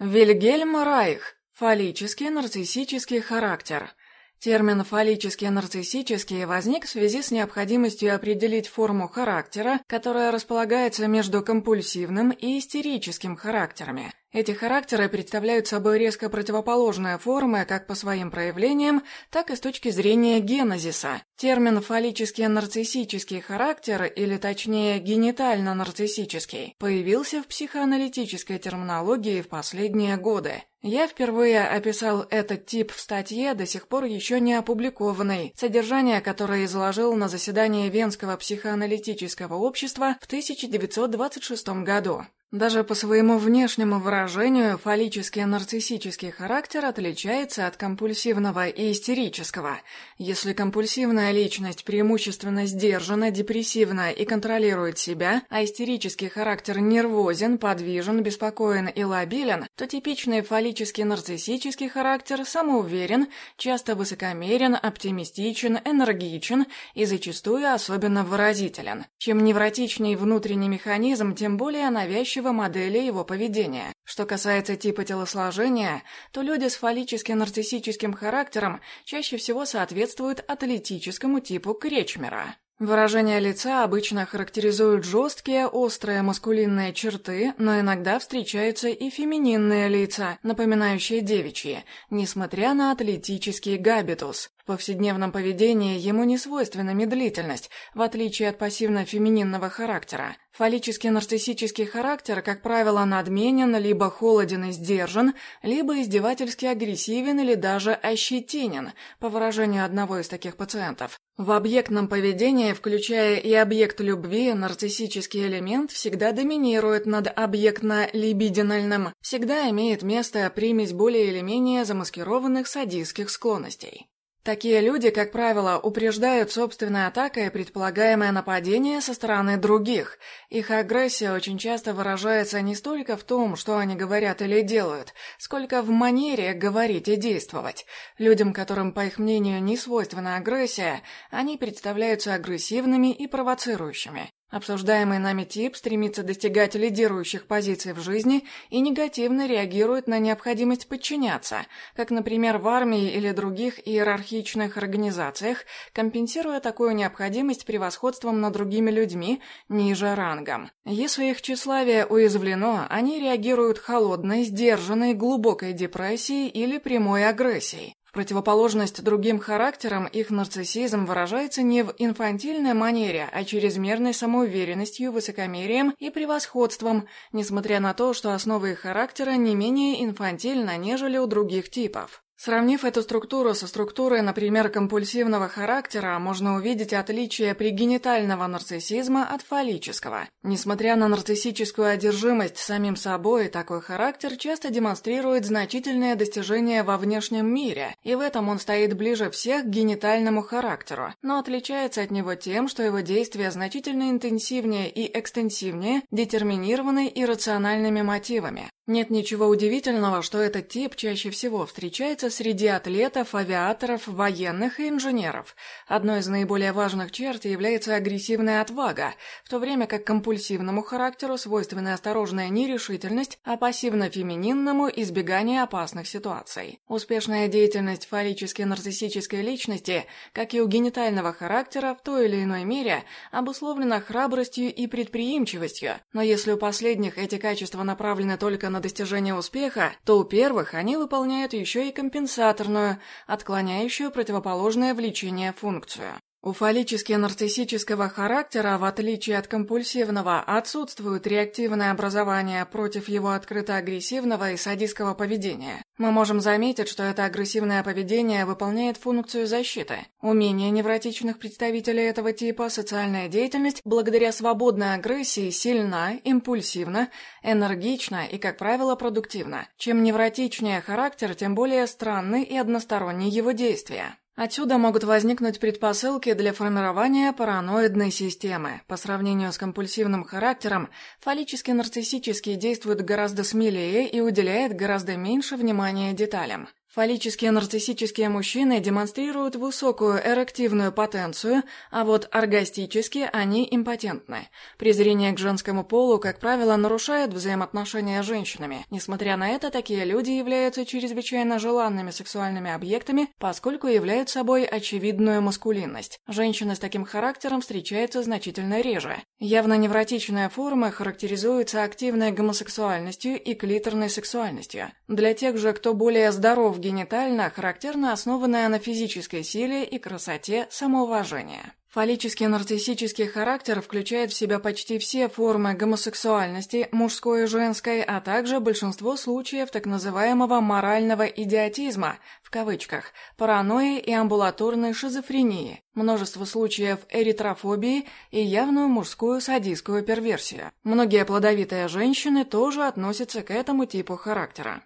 Вильгельм Райх. Фаллический нарциссический характер. Термин «фаллический нарциссический» возник в связи с необходимостью определить форму характера, которая располагается между компульсивным и истерическим характерами. Эти характеры представляют собой резко противоположные формы как по своим проявлениям, так и с точки зрения генезиса. Термин «фаллический нарциссический характер» или точнее «генитально-нарциссический» появился в психоаналитической терминологии в последние годы. Я впервые описал этот тип в статье, до сих пор еще не опубликованной, содержание которой изложил на заседании Венского психоаналитического общества в 1926 году. Даже по своему внешнему выражению фаллический нарциссический характер отличается от компульсивного и истерического. Если компульсивная личность преимущественно сдержана, депрессивна и контролирует себя, а истерический характер нервозен, подвижен, беспокоен и лобилен, то типичный фаллический нарциссический характер самоуверен, часто высокомерен, оптимистичен, энергичен и зачастую особенно выразителен. Чем невротичнее внутренний механизм, тем более навязчив навязчивой модели его поведения. Что касается типа телосложения, то люди с фаллически-нарциссическим характером чаще всего соответствуют атлетическому типу Кречмера. Выражение лица обычно характеризуют жесткие, острые маскулинные черты, но иногда встречаются и фемининные лица, напоминающие девичьи, несмотря на атлетический габитус. В повседневном поведении ему не свойственна медлительность, в отличие от пассивно-фемининного характера. Фаллический нарциссический характер, как правило, надменен, либо холоден и сдержан, либо издевательски агрессивен или даже ощетинен, по выражению одного из таких пациентов. В объектном поведении, включая и объект любви, нарциссический элемент всегда доминирует над объектно-либидинальным, всегда имеет место примесь более или менее замаскированных садистских склонностей. Такие люди, как правило, упреждают собственной атакой предполагаемое нападение со стороны других. Их агрессия очень часто выражается не столько в том, что они говорят или делают, сколько в манере говорить и действовать. Людям, которым, по их мнению, не свойственна агрессия, они представляются агрессивными и провоцирующими. Обсуждаемый нами тип стремится достигать лидирующих позиций в жизни и негативно реагирует на необходимость подчиняться, как, например, в армии или других иерархичных организациях, компенсируя такую необходимость превосходством над другими людьми ниже рангом. Если их тщеславие уязвлено, они реагируют холодной, сдержанной, глубокой депрессией или прямой агрессией. В противоположность другим характерам их нарциссизм выражается не в инфантильной манере, а чрезмерной самоуверенностью, высокомерием и превосходством, несмотря на то, что основа их характера не менее инфантильна, нежели у других типов. Сравнив эту структуру со структурой, например, компульсивного характера, можно увидеть отличие пригенитального нарциссизма от фаллического. Несмотря на нарциссическую одержимость самим собой, такой характер часто демонстрирует значительные достижения во внешнем мире, и в этом он стоит ближе всех к генитальному характеру, но отличается от него тем, что его действия значительно интенсивнее и экстенсивнее, детерминированы иррациональными мотивами. Нет ничего удивительного, что этот тип чаще всего встречается среди атлетов, авиаторов, военных и инженеров. Одной из наиболее важных черт является агрессивная отвага, в то время как компульсивному характеру свойственна осторожная нерешительность, а пассивно-фемининному – избегание опасных ситуаций. Успешная деятельность фаллически-нарциссической личности, как и у генитального характера, в той или иной мере обусловлена храбростью и предприимчивостью, но если у последних эти качества направлены только на достижение успеха, то у первых они выполняют еще и компенсаторную, отклоняющую противоположное влечение функцию. У фаллически-нарциссического характера, в отличие от компульсивного, отсутствует реактивное образование против его открыто-агрессивного и садистского поведения. Мы можем заметить, что это агрессивное поведение выполняет функцию защиты. Умение невротичных представителей этого типа, социальная деятельность, благодаря свободной агрессии, сильна, импульсивна, энергична и, как правило, продуктивна. Чем невротичнее характер, тем более странны и односторонние его действия. Отсюда могут возникнуть предпосылки для формирования параноидной системы. По сравнению с компульсивным характером, фаллически-нарциссический действует гораздо смелее и уделяет гораздо меньше внимания деталям. Фаллические нарциссические мужчины демонстрируют высокую эрективную потенцию, а вот оргастически они импотентны. Презрение к женскому полу, как правило, нарушает взаимоотношения с женщинами. Несмотря на это, такие люди являются чрезвычайно желанными сексуальными объектами, поскольку являют собой очевидную маскулинность. Женщины с таким характером встречаются значительно реже. Явно невротичная форма характеризуется активной гомосексуальностью и клиторной сексуальностью. Для тех же, кто более здоров генитально характерна основанная на физической силе и красоте самоуважение. Фаллический нарциссический характер включает в себя почти все формы гомосексуальности, мужской и женской, а также большинство случаев так называемого «морального идиотизма», в кавычках, паранойи и амбулаторной шизофрении, множество случаев эритрофобии и явную мужскую садистскую перверсию. Многие плодовитые женщины тоже относятся к этому типу характера.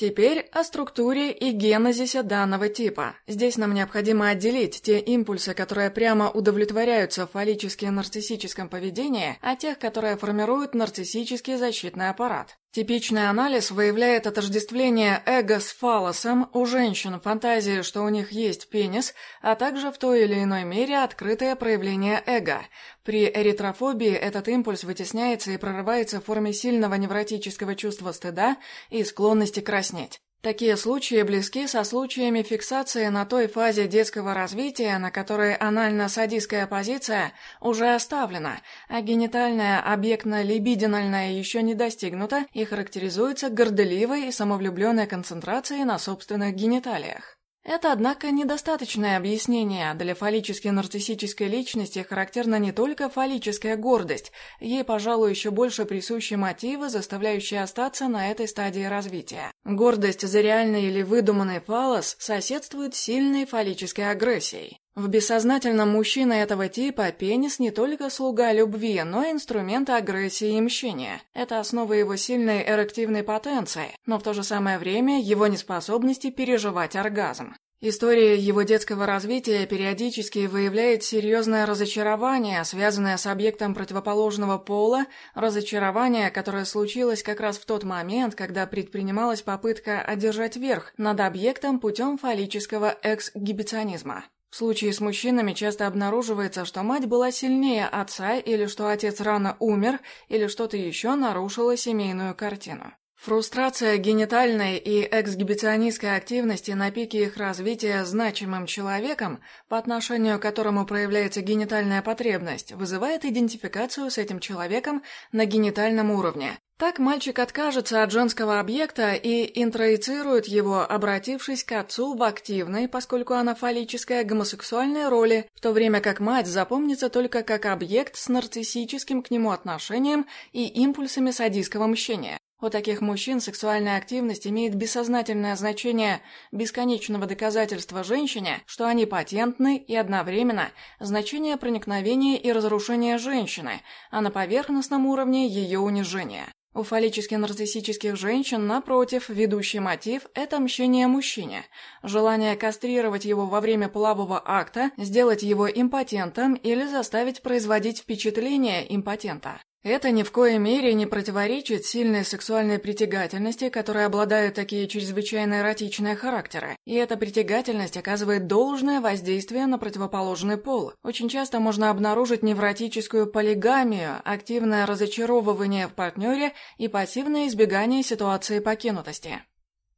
Теперь о структуре и генезисе данного типа. Здесь нам необходимо отделить те импульсы, которые прямо удовлетворяются в фаллически-нарциссическом поведении, от тех, которые формируют нарциссический защитный аппарат. Типичный анализ выявляет отождествление эго с фалосом у женщин в фантазии, что у них есть пенис, а также в той или иной мере открытое проявление эго. При эритрофобии этот импульс вытесняется и прорывается в форме сильного невротического чувства стыда и склонности краснеть. Такие случаи близки со случаями фиксации на той фазе детского развития, на которой анально-садистская позиция уже оставлена, а генитальная объектно-либидинальная еще не достигнута и характеризуется горделивой и самовлюбленной концентрацией на собственных гениталиях. Это, однако, недостаточное объяснение. Для фаллически-нарциссической личности характерна не только фаллическая гордость, ей, пожалуй, еще больше присущи мотивы, заставляющие остаться на этой стадии развития. Гордость за реальный или выдуманный фалос соседствует с сильной фаллической агрессией. В бессознательном мужчины этого типа пенис не только слуга любви, но и инструмент агрессии и мщения. Это основа его сильной эрективной потенции, но в то же самое время его неспособности переживать оргазм. История его детского развития периодически выявляет серьезное разочарование, связанное с объектом противоположного пола, разочарование, которое случилось как раз в тот момент, когда предпринималась попытка одержать верх над объектом путем фаллического эксгибиционизма. В случае с мужчинами часто обнаруживается, что мать была сильнее отца, или что отец рано умер, или что-то еще нарушило семейную картину. Фрустрация генитальной и эксгибиционистской активности на пике их развития значимым человеком, по отношению к которому проявляется генитальная потребность, вызывает идентификацию с этим человеком на генитальном уровне. Так мальчик откажется от женского объекта и интроицирует его, обратившись к отцу в активной, поскольку она фаллическая, гомосексуальной роли, в то время как мать запомнится только как объект с нарциссическим к нему отношением и импульсами садистского мщения. У таких мужчин сексуальная активность имеет бессознательное значение бесконечного доказательства женщине, что они патентны и одновременно значение проникновения и разрушения женщины, а на поверхностном уровне ее унижения. У фаллически-нарциссических женщин, напротив, ведущий мотив – это мщение мужчине. Желание кастрировать его во время полового акта, сделать его импотентом или заставить производить впечатление импотента. Это ни в коей мере не противоречит сильной сексуальной притягательности, которой обладают такие чрезвычайно эротичные характеры. И эта притягательность оказывает должное воздействие на противоположный пол. Очень часто можно обнаружить невротическую полигамию, активное разочаровывание в партнере и пассивное избегание ситуации покинутости.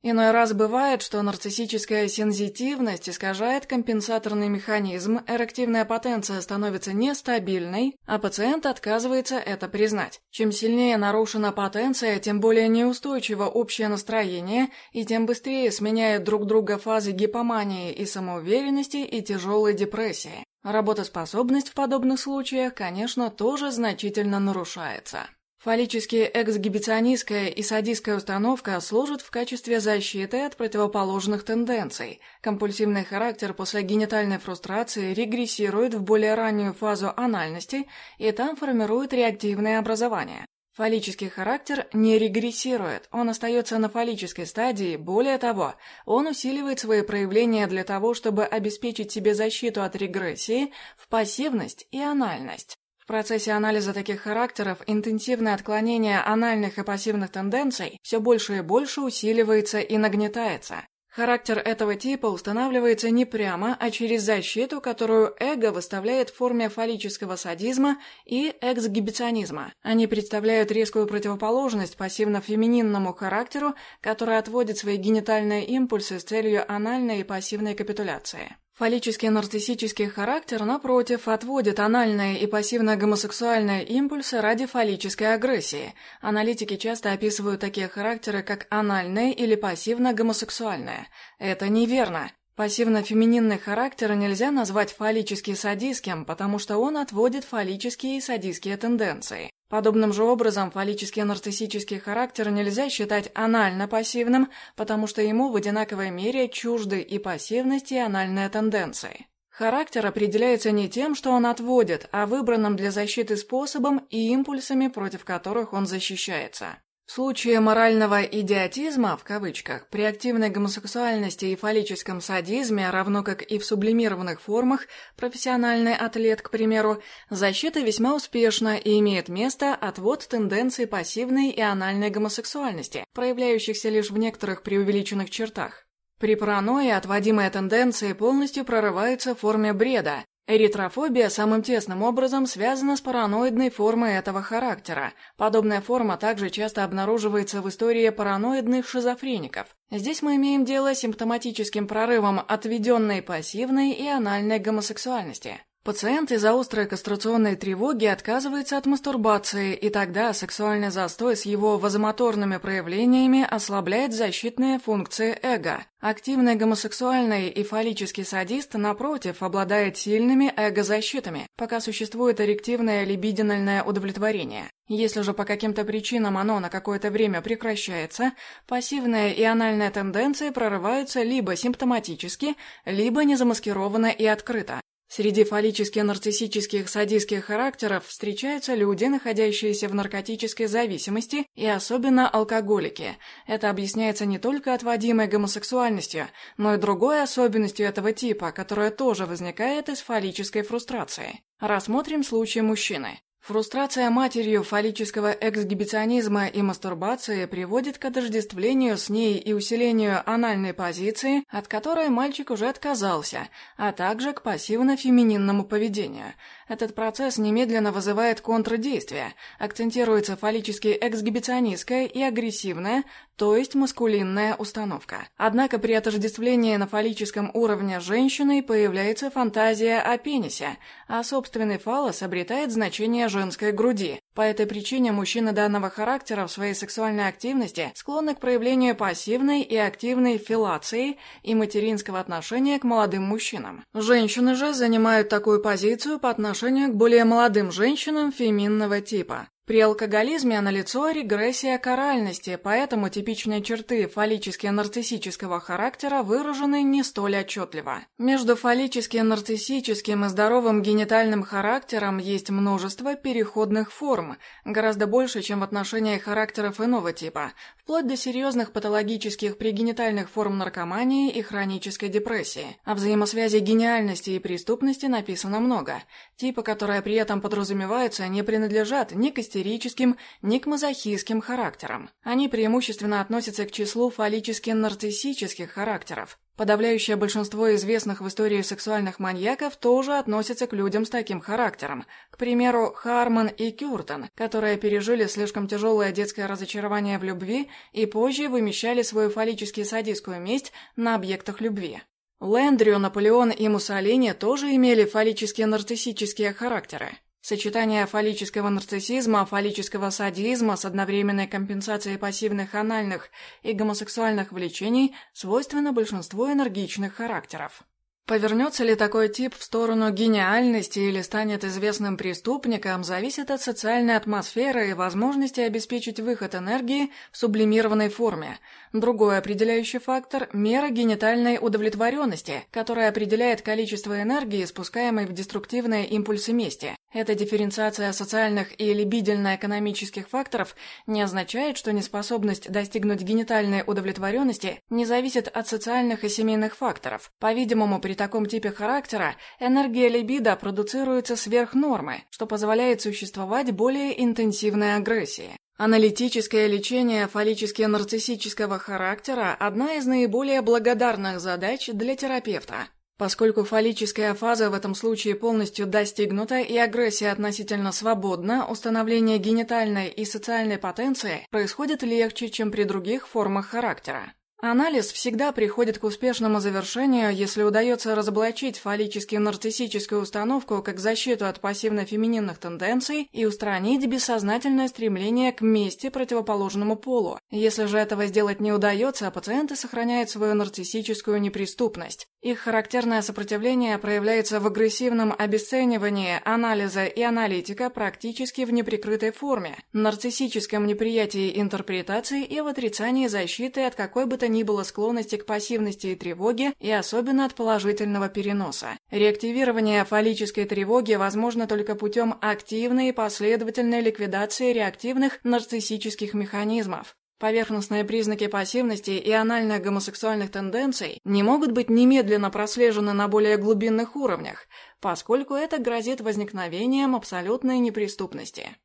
Иной раз бывает, что нарциссическая сензитивность искажает компенсаторный механизм, эрективная потенция становится нестабильной, а пациент отказывается это признать. Чем сильнее нарушена потенция, тем более неустойчиво общее настроение, и тем быстрее сменяют друг друга фазы гипомании и самоуверенности и тяжелой депрессии. Работоспособность в подобных случаях, конечно, тоже значительно нарушается. Фаллически эксгибиционистская и садистская установка служат в качестве защиты от противоположных тенденций. Компульсивный характер после генитальной фрустрации регрессирует в более раннюю фазу анальности и там формирует реактивное образование. Фаллический характер не регрессирует, он остается на фаллической стадии, более того, он усиливает свои проявления для того, чтобы обеспечить себе защиту от регрессии в пассивность и анальность. Процессе анализа таких характеров интенсивное отклонение анальных и пассивных тенденций все больше и больше усиливается и нагнетается. Характер этого типа устанавливается не прямо, а через защиту, которую эго выставляет в форме фаллического садизма и эксгибиционизма. Они представляют резкую противоположность пассивно-фемининному характеру, который отводит свои генитальные импульсы с целью анальной и пассивной капитуляции. Фаллический нарциссический характер, напротив, отводит анальные и пассивно-гомосексуальные импульсы ради фаллической агрессии. Аналитики часто описывают такие характеры, как анальные или пассивно-гомосексуальные. Это неверно. Пассивно-фемининный характер нельзя назвать фаллически-садистским, потому что он отводит фаллические и садистские тенденции. Подобным же образом фаллический нарциссический характер нельзя считать анально-пассивным, потому что ему в одинаковой мере чужды и пассивность, и анальные тенденции. Характер определяется не тем, что он отводит, а выбранным для защиты способом и импульсами, против которых он защищается. В случае морального «идиотизма» в кавычках при активной гомосексуальности и фаллическом садизме, равно как и в сублимированных формах, профессиональный атлет, к примеру, защита весьма успешна и имеет место отвод тенденций пассивной и анальной гомосексуальности, проявляющихся лишь в некоторых преувеличенных чертах. При паранойи отводимые тенденции полностью прорываются в форме бреда, Эритрофобия самым тесным образом связана с параноидной формой этого характера. Подобная форма также часто обнаруживается в истории параноидных шизофреников. Здесь мы имеем дело с симптоматическим прорывом отведенной пассивной и анальной гомосексуальности. Пациент из-за острой кастрационной тревоги отказывается от мастурбации, и тогда сексуальный застой с его вазомоторными проявлениями ослабляет защитные функции эго. Активный гомосексуальный и фаллический садист, напротив, обладает сильными эго-защитами, пока существует эрективное либидинальное удовлетворение. Если же по каким-то причинам оно на какое-то время прекращается, пассивная и анальная тенденции прорываются либо симптоматически, либо незамаскированно и открыто. Среди фаллически-нарциссических садистских характеров встречаются люди, находящиеся в наркотической зависимости, и особенно алкоголики. Это объясняется не только отводимой гомосексуальностью, но и другой особенностью этого типа, которая тоже возникает из фаллической фрустрации. Рассмотрим случай мужчины. Фрустрация матерью фаллического эксгибиционизма и мастурбации приводит к отождествлению с ней и усилению анальной позиции, от которой мальчик уже отказался, а также к пассивно-фемининному поведению. Этот процесс немедленно вызывает контрдействие, акцентируется фаллически эксгибиционистская и агрессивная, то есть маскулинная установка. Однако при отождествлении на фаллическом уровне с женщиной появляется фантазия о пенисе, а собственный фаллос обретает значение женской груди. По этой причине мужчины данного характера в своей сексуальной активности склонны к проявлению пассивной и активной филации и материнского отношения к молодым мужчинам. Женщины же занимают такую позицию по отношению к более молодым женщинам феминного типа. При алкоголизме налицо регрессия каральности, поэтому типичные черты фаллически-нарциссического характера выражены не столь отчетливо. Между фаллически-нарциссическим и здоровым генитальным характером есть множество переходных форм, гораздо больше, чем в отношении характеров иного типа, вплоть до серьезных патологических пригенитальных форм наркомании и хронической депрессии. О взаимосвязи гениальности и преступности написано много. Типы, которые при этом подразумеваются, не принадлежат ни к истерическим, ни к мазохистским характерам. Они преимущественно относятся к числу фаллически-нарциссических характеров. Подавляющее большинство известных в истории сексуальных маньяков тоже относятся к людям с таким характером. К примеру, Харман и Кюртон, которые пережили слишком тяжелое детское разочарование в любви и позже вымещали свою фаллически-садистскую месть на объектах любви. Лэндрю, Наполеон и Муссолини тоже имели фаллические нарциссические характеры. Сочетание фаллического нарциссизма, фаллического садизма с одновременной компенсацией пассивных анальных и гомосексуальных влечений свойственно большинству энергичных характеров. Повернется ли такой тип в сторону гениальности или станет известным преступником, зависит от социальной атмосферы и возможности обеспечить выход энергии в сублимированной форме. Другой определяющий фактор – мера генитальной удовлетворенности, которая определяет количество энергии, спускаемой в деструктивные импульсы мести. Эта дифференциация социальных и либидельно-экономических факторов не означает, что неспособность достигнуть генитальной удовлетворенности не зависит от социальных и семейных факторов. По-видимому, при таком типе характера энергия либидо продуцируется сверх нормы, что позволяет существовать более интенсивной агрессии. Аналитическое лечение фаллически-нарциссического характера – одна из наиболее благодарных задач для терапевта. Поскольку фаллическая фаза в этом случае полностью достигнута и агрессия относительно свободна, установление генитальной и социальной потенции происходит легче, чем при других формах характера. Анализ всегда приходит к успешному завершению, если удается разоблачить фаллически-нарциссическую установку как защиту от пассивно-фемининных тенденций и устранить бессознательное стремление к мести противоположному полу. Если же этого сделать не удается, пациенты сохраняют свою нарциссическую неприступность. Их характерное сопротивление проявляется в агрессивном обесценивании анализа и аналитика практически в неприкрытой форме, нарциссическом неприятии интерпретации и в отрицании защиты от какой бы то ни было склонности к пассивности и тревоге, и особенно от положительного переноса. Реактивирование фаллической тревоги возможно только путем активной и последовательной ликвидации реактивных нарциссических механизмов. Поверхностные признаки пассивности и анальных гомосексуальных тенденций не могут быть немедленно прослежены на более глубинных уровнях, поскольку это грозит возникновением абсолютной неприступности.